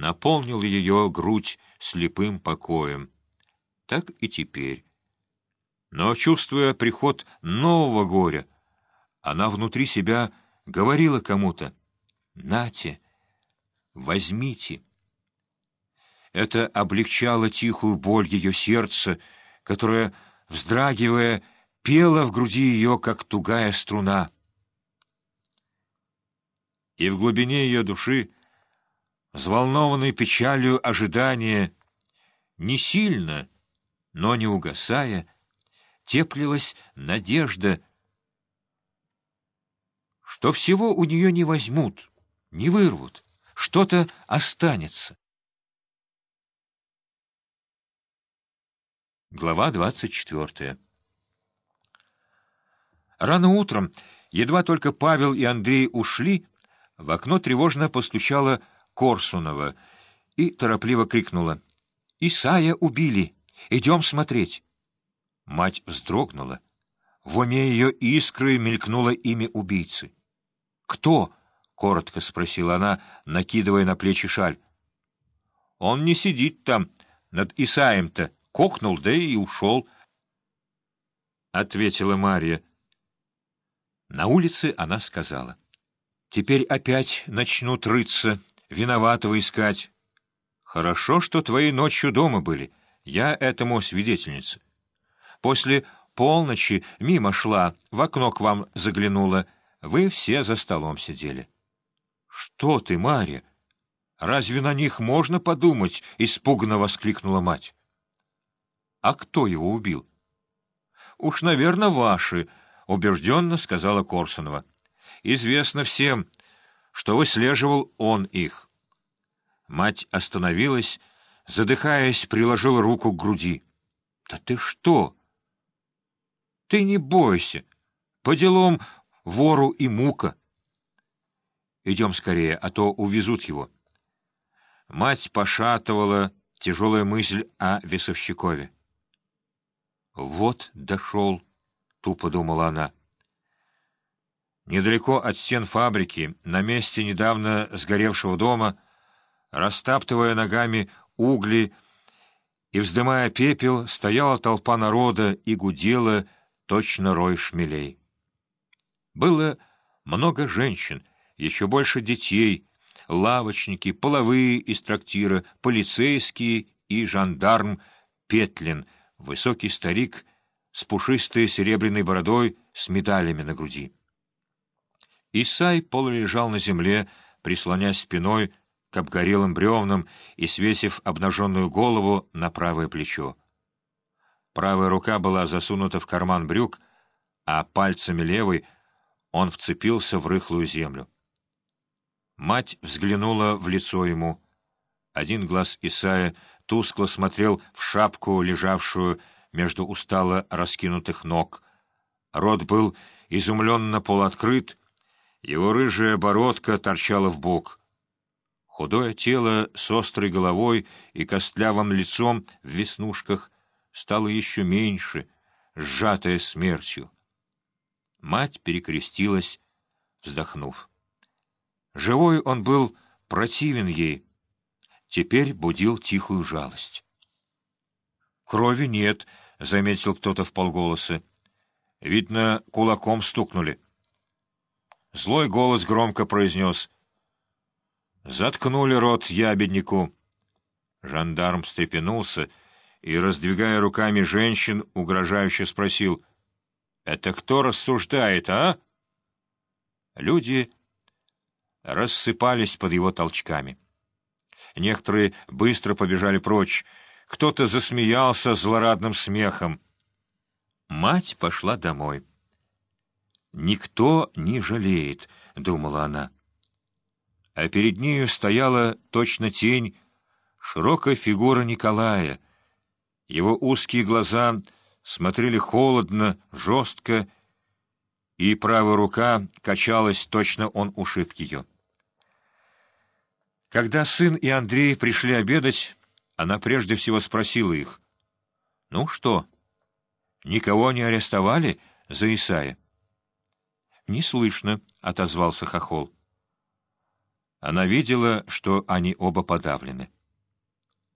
наполнил ее грудь слепым покоем. Так и теперь. Но, чувствуя приход нового горя, она внутри себя говорила кому-то «Нате, возьмите». Это облегчало тихую боль ее сердца, которая, вздрагивая, пела в груди ее, как тугая струна. И в глубине ее души, взволнованной печалью ожидания, не сильно, но не угасая, теплилась надежда, что всего у нее не возьмут, не вырвут, что-то останется. Глава двадцать четвертая Рано утром, едва только Павел и Андрей ушли, в окно тревожно постучала Корсунова и торопливо крикнула. — Исая убили! Идем смотреть! Мать вздрогнула. В уме ее искры мелькнуло имя убийцы. — Кто? — коротко спросила она, накидывая на плечи шаль. — Он не сидит там, над Исаем-то, кокнул, да и ушел, — ответила Марья. На улице она сказала. — Теперь опять начнут рыться, виноватого искать. Хорошо, что твои ночью дома были, я этому свидетельница. После полночи мимо шла, в окно к вам заглянула, вы все за столом сидели. — Что ты, Марья? Разве на них можно подумать? — испуганно воскликнула мать. А кто его убил? — Уж, наверное, ваши, — убежденно сказала Корсунова. — Известно всем, что выслеживал он их. Мать остановилась, задыхаясь, приложила руку к груди. — Да ты что? — Ты не бойся. По делам вору и мука. Идем скорее, а то увезут его. Мать пошатывала тяжелая мысль о весовщикове. «Вот дошел», — тупо думала она. Недалеко от стен фабрики, на месте недавно сгоревшего дома, растаптывая ногами угли и вздымая пепел, стояла толпа народа и гудела точно рой шмелей. Было много женщин, еще больше детей, лавочники, половые из трактира, полицейские и жандарм Петлин — высокий старик с пушистой серебряной бородой с медалями на груди. Исай полулежал на земле, прислонясь спиной к обгорелым бревнам и свесив обнаженную голову на правое плечо. Правая рука была засунута в карман брюк, а пальцами левой он вцепился в рыхлую землю. Мать взглянула в лицо ему. Один глаз Исая тускло смотрел в шапку, лежавшую между устало раскинутых ног. Рот был изумленно полуоткрыт, его рыжая бородка торчала в бок. Худое тело с острой головой и костлявым лицом в веснушках стало еще меньше, сжатое смертью. Мать перекрестилась, вздохнув. Живой он был противен ей, теперь будил тихую жалость. «Крови нет», — заметил кто-то в полголоса. «Видно, кулаком стукнули». Злой голос громко произнес. «Заткнули рот ябеднику». Жандарм встрепенулся и, раздвигая руками женщин, угрожающе спросил. «Это кто рассуждает, а?» Люди рассыпались под его толчками. Некоторые быстро побежали прочь. Кто-то засмеялся злорадным смехом. Мать пошла домой. «Никто не жалеет», — думала она. А перед нею стояла точно тень, широкая фигура Николая. Его узкие глаза смотрели холодно, жестко, и правая рука качалась, точно он ушиб ее. Когда сын и Андрей пришли обедать, она прежде всего спросила их. — Ну что, никого не арестовали за Исая? — Не слышно, — отозвался Хохол. Она видела, что они оба подавлены.